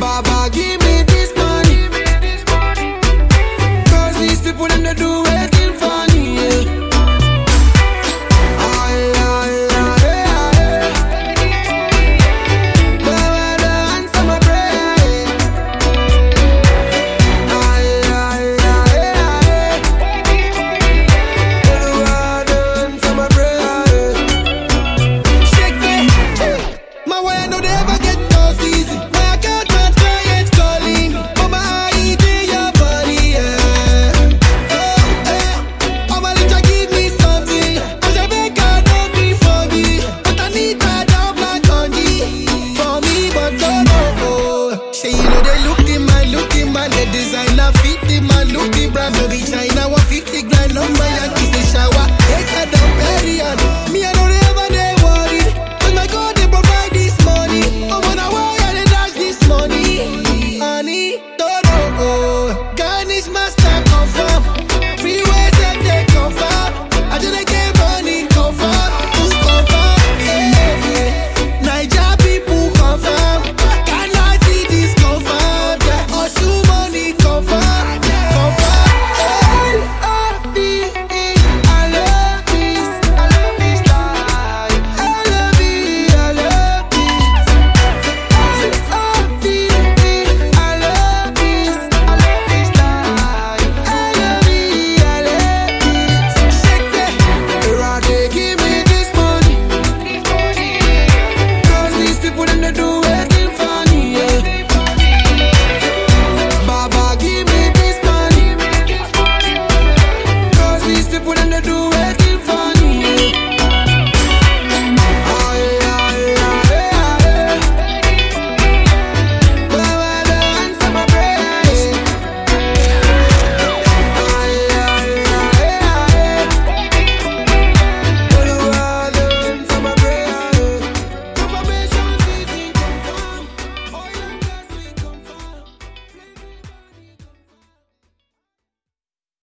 Baba, give me this money. Cause these people, them, they do